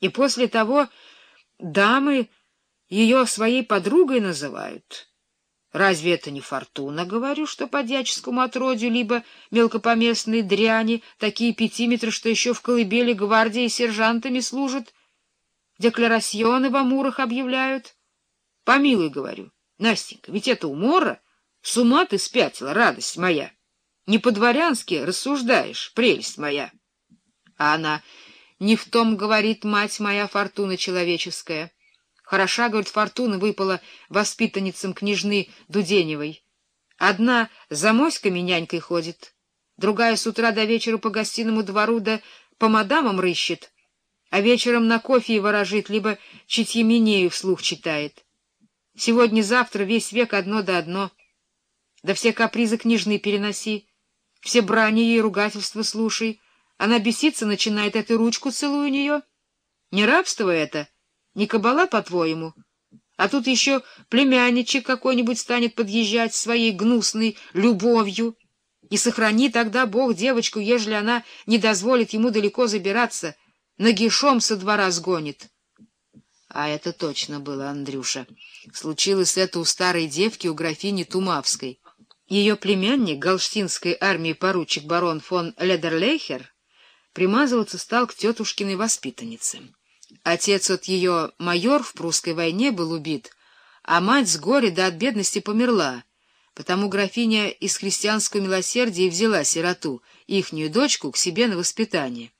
И после того дамы ее своей подругой называют. Разве это не фортуна, говорю, что по дьяческому отродью либо мелкопоместные дряни, такие пятиметры, что еще в колыбели гвардии сержантами служат, декларасьоны в амурах объявляют? Помилуй, говорю, Настенька, ведь это умора, с ума ты спятила, радость моя. Не по-дворянски рассуждаешь, прелесть моя. А она... Не в том, говорит мать моя, фортуна человеческая. Хороша, говорит, фортуна выпала воспитанницам княжны Дуденевой. Одна за моськами нянькой ходит, другая с утра до вечера по гостиному двору да по мадамам рыщет, а вечером на кофе и ворожит, либо читьеменею вслух читает. Сегодня-завтра весь век одно да одно. Да все капризы княжны переноси, все брани и ругательства слушай, она беситься начинает, эту ручку целую нее. Не рабство это, не кабала, по-твоему. А тут еще племянничек какой-нибудь станет подъезжать своей гнусной любовью. И сохрани тогда Бог девочку, ежели она не дозволит ему далеко забираться, нагишом со двора сгонит. А это точно было, Андрюша. Случилось это у старой девки, у графини Тумавской. Ее племянник, галштинской армии поручик барон фон Ледерлейхер, примазываться стал к тетушкиной воспитаннице. Отец от ее майор в прусской войне был убит, а мать с горя до от бедности померла, потому графиня из христианского милосердия взяла сироту, ихнюю дочку, к себе на воспитание.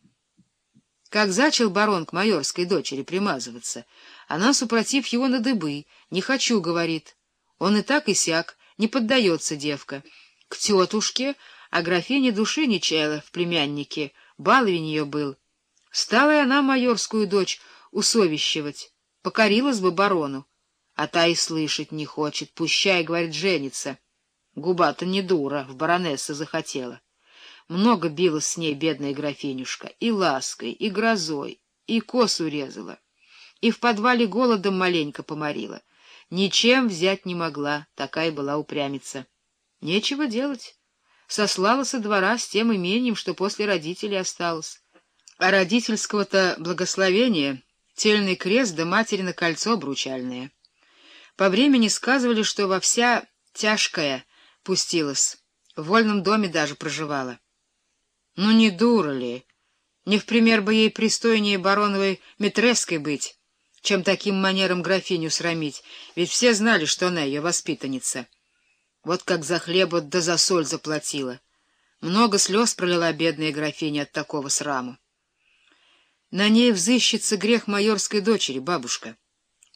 Как зачал барон к майорской дочери примазываться, она, супротив его на дыбы, «не хочу», — говорит. Он и так и сяк, не поддается девка. К тетушке, а графиня души не чаяла в племяннике — баловень ее был. Стала и она майорскую дочь усовещивать, покорилась бы барону, а та и слышать не хочет, пущай, говорит, женится. Губа-то не дура, в баронессы захотела. Много билась с ней бедная графинюшка, и лаской, и грозой, и косу резала, и в подвале голодом маленько поморила. Ничем взять не могла, такая была упрямица. Нечего делать сослала со двора с тем имением, что после родителей осталось. А родительского-то благословения тельный крест да материно кольцо обручальное. По времени сказывали, что во вся тяжкая пустилась, в вольном доме даже проживала. Ну не дура ли? Не в пример бы ей пристойнее бароновой метреской быть, чем таким манером графиню срамить, ведь все знали, что она ее воспитанница. Вот как за хлеба да за соль заплатила. Много слез пролила бедная графиня от такого сраму. На ней взыщется грех майорской дочери, бабушка.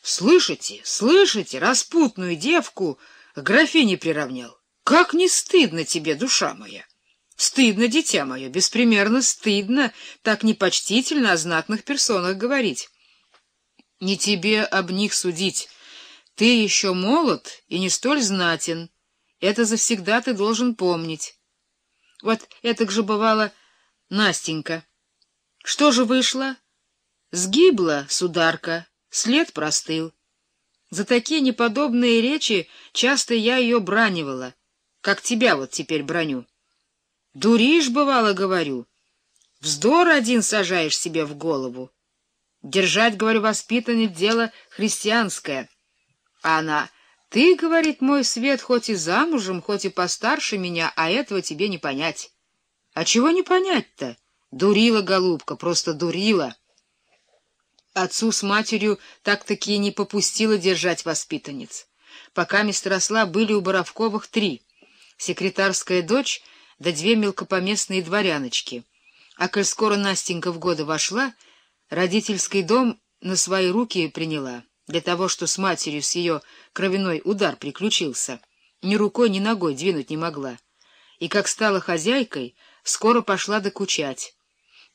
Слышите, слышите, распутную девку к графине приравнял. Как не стыдно тебе, душа моя! Стыдно, дитя мое, беспримерно стыдно так непочтительно о знатных персонах говорить. Не тебе об них судить. Ты еще молод и не столь знатен. Это завсегда ты должен помнить. Вот это же бывало Настенька. Что же вышло? Сгибла сударка, след простыл. За такие неподобные речи часто я ее бранивала, как тебя вот теперь броню. Дуришь, бывало, говорю. Вздор один сажаешь себе в голову. Держать, говорю, воспитанное дело христианское. А она... Ты, — говорит мой свет, хоть и замужем, хоть и постарше меня, а этого тебе не понять. А чего не понять-то? Дурила, голубка, просто дурила. Отцу с матерью так-таки не попустила держать воспитанниц. Пока мистер росла, были у Боровковых три — секретарская дочь да две мелкопоместные дворяночки. А коль скоро Настенька в годы вошла, родительский дом на свои руки приняла — для того, что с матерью с ее кровяной удар приключился, ни рукой, ни ногой двинуть не могла. И как стала хозяйкой, скоро пошла докучать.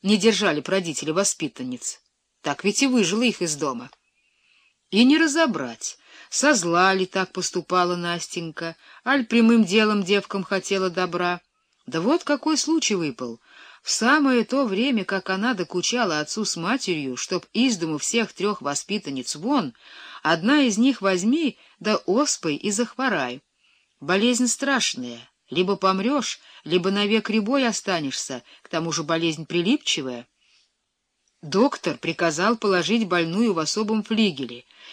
Не держали родители воспитанниц. Так ведь и выжила их из дома. И не разобрать, со зла ли так поступала Настенька, аль прямым делом девкам хотела добра. Да вот какой случай выпал — в самое то время, как она докучала отцу с матерью, чтоб из дому всех трех воспитанниц вон, одна из них возьми, да оспой и захворай. Болезнь страшная, либо помрешь, либо навек рябой останешься, к тому же болезнь прилипчивая. Доктор приказал положить больную в особом флигеле